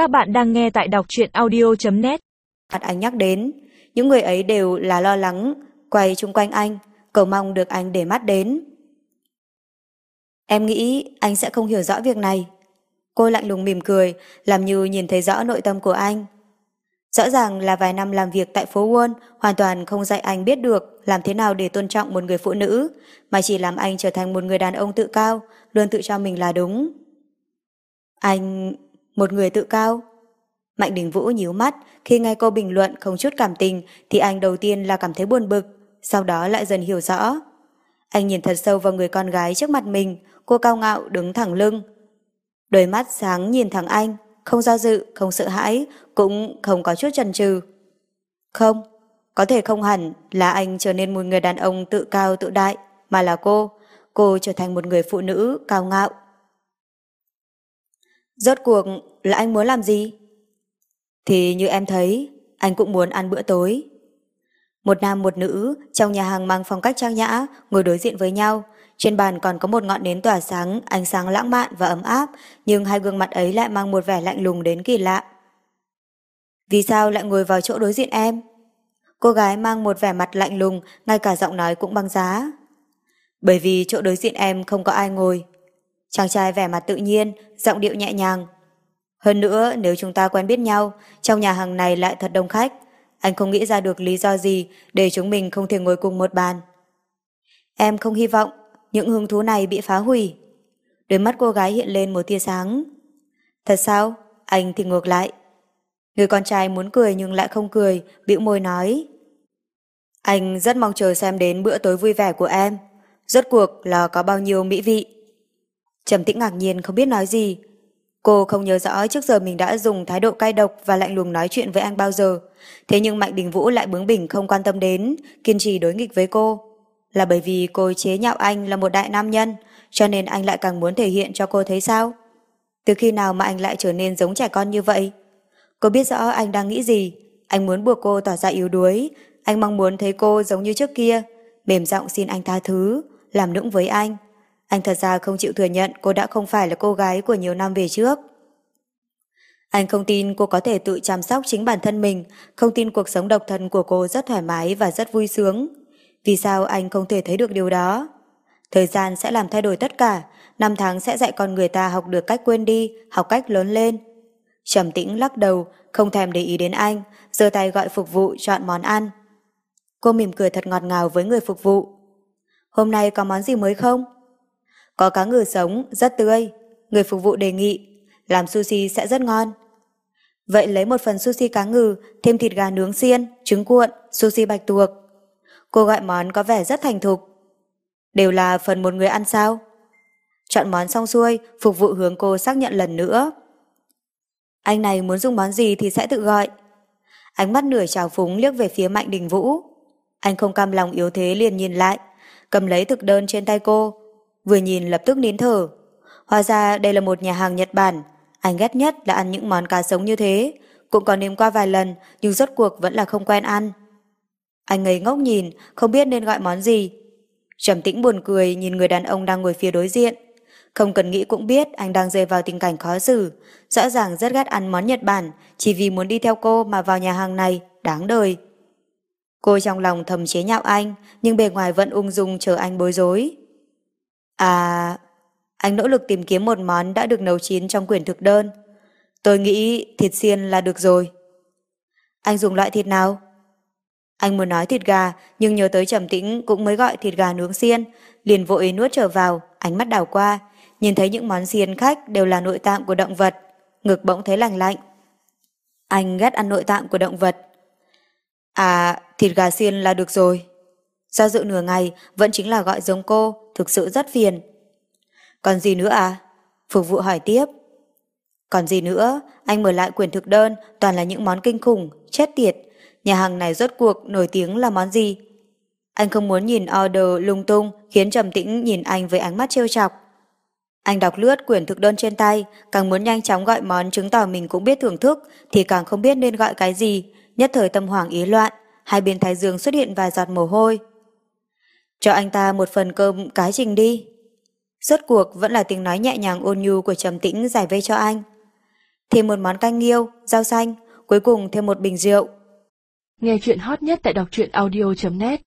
Các bạn đang nghe tại đọc truyện audio.net anh nhắc đến, những người ấy đều là lo lắng, quay chung quanh anh, cầu mong được anh để mắt đến. Em nghĩ anh sẽ không hiểu rõ việc này. Cô lạnh lùng mỉm cười, làm như nhìn thấy rõ nội tâm của anh. Rõ ràng là vài năm làm việc tại phố Won hoàn toàn không dạy anh biết được làm thế nào để tôn trọng một người phụ nữ, mà chỉ làm anh trở thành một người đàn ông tự cao, luôn tự cho mình là đúng. Anh một người tự cao? Mạnh Đình Vũ nhíu mắt, khi nghe cô bình luận không chút cảm tình thì anh đầu tiên là cảm thấy buồn bực, sau đó lại dần hiểu rõ. Anh nhìn thật sâu vào người con gái trước mặt mình, cô cao ngạo đứng thẳng lưng. Đôi mắt sáng nhìn thẳng anh, không do dự, không sợ hãi, cũng không có chút chần chừ. Không, có thể không hẳn là anh trở nên một người đàn ông tự cao tự đại, mà là cô, cô trở thành một người phụ nữ cao ngạo. Rốt cuộc là anh muốn làm gì? Thì như em thấy, anh cũng muốn ăn bữa tối. Một nam một nữ trong nhà hàng mang phong cách trang nhã ngồi đối diện với nhau. Trên bàn còn có một ngọn nến tỏa sáng, ánh sáng lãng mạn và ấm áp, nhưng hai gương mặt ấy lại mang một vẻ lạnh lùng đến kỳ lạ. Vì sao lại ngồi vào chỗ đối diện em? Cô gái mang một vẻ mặt lạnh lùng, ngay cả giọng nói cũng băng giá. Bởi vì chỗ đối diện em không có ai ngồi. Chàng trai vẻ mặt tự nhiên, giọng điệu nhẹ nhàng. Hơn nữa, nếu chúng ta quen biết nhau, trong nhà hàng này lại thật đông khách, anh không nghĩ ra được lý do gì để chúng mình không thể ngồi cùng một bàn. Em không hy vọng những hứng thú này bị phá hủy. Đôi mắt cô gái hiện lên một tia sáng. Thật sao? Anh thì ngược lại. Người con trai muốn cười nhưng lại không cười, bĩu môi nói. Anh rất mong chờ xem đến bữa tối vui vẻ của em. Rốt cuộc là có bao nhiêu mỹ vị. Trầm tĩnh ngạc nhiên không biết nói gì. Cô không nhớ rõ trước giờ mình đã dùng thái độ cay độc và lạnh lùng nói chuyện với anh bao giờ. Thế nhưng Mạnh Đình Vũ lại bướng bỉnh không quan tâm đến, kiên trì đối nghịch với cô. Là bởi vì cô chế nhạo anh là một đại nam nhân, cho nên anh lại càng muốn thể hiện cho cô thấy sao? Từ khi nào mà anh lại trở nên giống trẻ con như vậy? Cô biết rõ anh đang nghĩ gì, anh muốn buộc cô tỏ ra yếu đuối, anh mong muốn thấy cô giống như trước kia, mềm giọng xin anh tha thứ, làm nũng với anh. Anh thật ra không chịu thừa nhận cô đã không phải là cô gái của nhiều năm về trước. Anh không tin cô có thể tự chăm sóc chính bản thân mình, không tin cuộc sống độc thân của cô rất thoải mái và rất vui sướng. Vì sao anh không thể thấy được điều đó? Thời gian sẽ làm thay đổi tất cả, năm tháng sẽ dạy con người ta học được cách quên đi, học cách lớn lên. Trầm tĩnh lắc đầu, không thèm để ý đến anh, giơ tay gọi phục vụ chọn món ăn. Cô mỉm cười thật ngọt ngào với người phục vụ. Hôm nay có món gì mới không? Có cá ngừ sống, rất tươi. Người phục vụ đề nghị, làm sushi sẽ rất ngon. Vậy lấy một phần sushi cá ngừ, thêm thịt gà nướng xiên, trứng cuộn, sushi bạch tuộc. Cô gọi món có vẻ rất thành thục. Đều là phần một người ăn sao? Chọn món xong xuôi, phục vụ hướng cô xác nhận lần nữa. Anh này muốn dùng món gì thì sẽ tự gọi. Ánh mắt nửa trào phúng liếc về phía Mạnh Đình Vũ. Anh không cam lòng yếu thế liền nhìn lại, cầm lấy thực đơn trên tay cô. Vừa nhìn lập tức nín thở. Hóa ra đây là một nhà hàng Nhật Bản. Anh ghét nhất là ăn những món cá sống như thế. Cũng có nếm qua vài lần, nhưng rốt cuộc vẫn là không quen ăn. Anh ngây ngốc nhìn, không biết nên gọi món gì. Trầm tĩnh buồn cười nhìn người đàn ông đang ngồi phía đối diện. Không cần nghĩ cũng biết anh đang rơi vào tình cảnh khó xử. Rõ ràng rất ghét ăn món Nhật Bản, chỉ vì muốn đi theo cô mà vào nhà hàng này, đáng đời. Cô trong lòng thầm chế nhạo anh, nhưng bề ngoài vẫn ung dung chờ anh bối rối. À, anh nỗ lực tìm kiếm một món đã được nấu chín trong quyển thực đơn. Tôi nghĩ thịt xiên là được rồi. Anh dùng loại thịt nào? Anh muốn nói thịt gà, nhưng nhớ tới trầm tĩnh cũng mới gọi thịt gà nướng xiên, liền vội nuốt trở vào, ánh mắt đảo qua, nhìn thấy những món xiên khách đều là nội tạng của động vật, ngực bỗng thấy lành lạnh. Anh ghét ăn nội tạng của động vật. À, thịt gà xiên là được rồi. Do dự nửa ngày, vẫn chính là gọi giống cô, thực sự rất phiền. Còn gì nữa à? Phục vụ hỏi tiếp. Còn gì nữa, anh mở lại quyển thực đơn, toàn là những món kinh khủng, chết tiệt. Nhà hàng này rốt cuộc nổi tiếng là món gì? Anh không muốn nhìn order lung tung, khiến trầm tĩnh nhìn anh với ánh mắt trêu chọc. Anh đọc lướt quyển thực đơn trên tay, càng muốn nhanh chóng gọi món chứng tỏ mình cũng biết thưởng thức, thì càng không biết nên gọi cái gì, nhất thời tâm hoàng ý loạn, hai bên thái dương xuất hiện vài giọt mồ hôi. Cho anh ta một phần cơm cái trình đi. Rốt cuộc vẫn là tiếng nói nhẹ nhàng ôn nhu của trầm tĩnh giải vây cho anh. thêm một món canh nghiêu, rau xanh, cuối cùng thêm một bình rượu. Nghe chuyện hot nhất tại đọc truyện audio.net